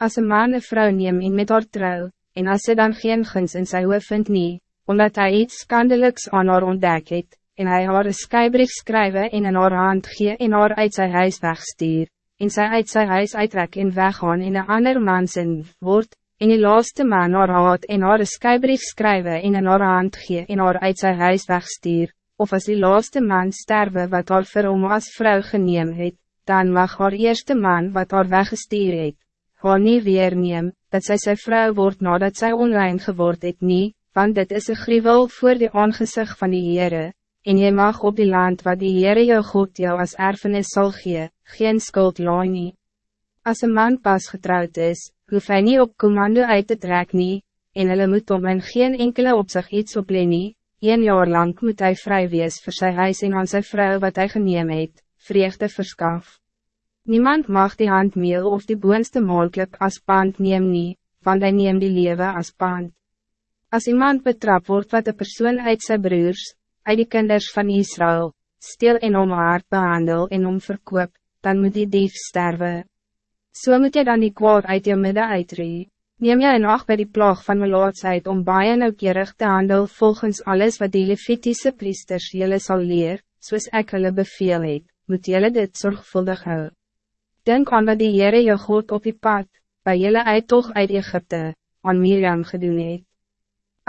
Als een man een vrouw neem en met haar trouw, en als ze dan geen guns in sy hoof vind nie, omdat hij iets skandeliks aan haar ontdek het, en hij haar een skybrief skrywe en in haar hand gee en haar uit sy huis wegstuur, en sy uit sy huis uittrek en weggaan en een ander man sin word, en die laaste man haar haat en haar een skybrief skrywe en in haar hand gee en haar uit sy huis wegstuur, of als die laaste man sterwe wat haar vir hom as vrou geneem het, dan mag haar eerste man wat haar weggestuur het, haar nie weer neem, dat zij zijn vrouw wordt nadat zij onrein geword het nie, want dit is een gruwel voor de aangezicht van die Heere, en je mag op die land wat die Heere jou God jou als erfenis zal gee, geen skuld laai nie. As een man pas getrouwd is, hoef hij niet op commando uit te trek nie, en hulle moet om en geen enkele op zich iets op nie, een jaar lang moet hij vrij wees vir sy huis en aan sy vrou wat hij geneem het, vreugde verskaf. Niemand mag die handmeel of die boonste maalklip as pand neem nie, want hy neem die lewe as pand. Als iemand betrap wordt wat de persoon uit zijn broers, uit die kinders van Israël, stil en om hard behandel en om verkoop, dan moet die dief sterven. Zo so moet je dan die kwaad uit je midden uitree. Neem je een acht bij die plaag van melaatsheid om baie nauwkeurig te handel volgens alles wat die Levitische priesters jullie zal leer, soos ek hulle beveel het, moet jullie dit zorgvuldig houden. Denk aan wat die Heere jou God op die pad, bij jullie uittocht uit Egypte, aan Miriam gedoen het.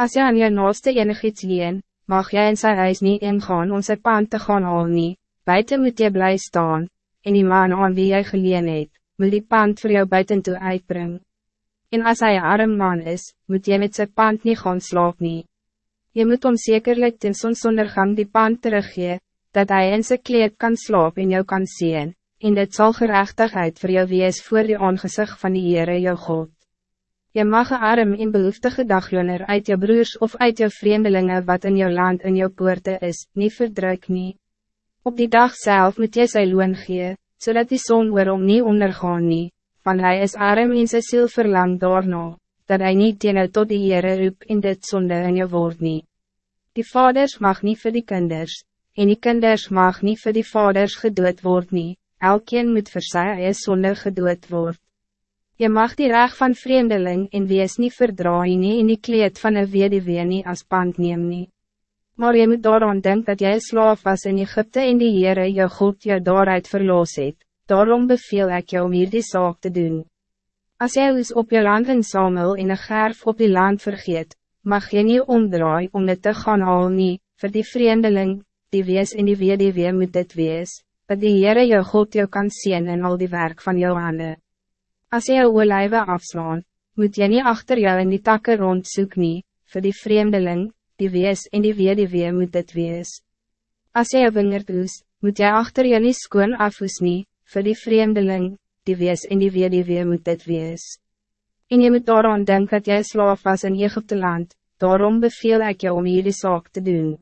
As jy aan jou naaste enig iets leen, mag jy in sy huis nie ingaan om sy pand te gaan haal nie, buiten moet jy bly staan, en die man aan wie jy geleen het, moet die pand voor jou buiten toe uitbring. En hij een arm man is, moet jy met sy pand niet gaan slaap nie. Je moet om zekerlijk ten zonsondergang die pand teruggee, dat hij in zijn kleed kan slaap en jou kan zien en dit zal gerechtigheid voor jou wees voor die aangezicht van die Heere jou God. Je mag een arm en behoeftige dagloner uit je broers of uit je vreemdelingen wat in jou land in jou poorte is, niet verdruk nie. Op die dag zelf moet jy sy loon gee, zodat die zon waarom niet ondergaan nie, van hij is arm en sy ziel verlang daarna, dat hij niet jou tot die Heere roep in dit zonde in jou woord nie. Die vaders mag niet voor die kinders, en die kinders mag niet voor die vaders gedood word nie, elkeen moet vir sy eie sonde gedood word. Je mag die reg van vreemdeling en wees niet verdraai nie en die kleed van een weduwee nie as pand neem nie. Maar je moet daaraan denken dat jij slaaf was in Egypte en die Heere jou God jou daaruit verloos het, daarom beveel ik jou om hier die zaak te doen. Als jy is op je land in Samuel en een gerf op die land vergeet, mag je niet omdraai om het te gaan haal nie, vir die vreemdeling, die wees en die weduwee moet dit wees dat die Heere jou God jou kan zien in al die werk van jou handen. Als jy jou olijwe afslaan, moet jy niet achter jou in die takken rondzoek nie, vir die vreemdeling, die wees en die weer moet dit wees. Als jy jou wingerd oes, moet jy achter jou nie skoon afhoes nie, vir die vreemdeling, die wees en die weer moet dit wees. En je moet daaraan denken dat jij slaaf was in Egypte land, daarom beveel ik jou om hier die zaak te doen.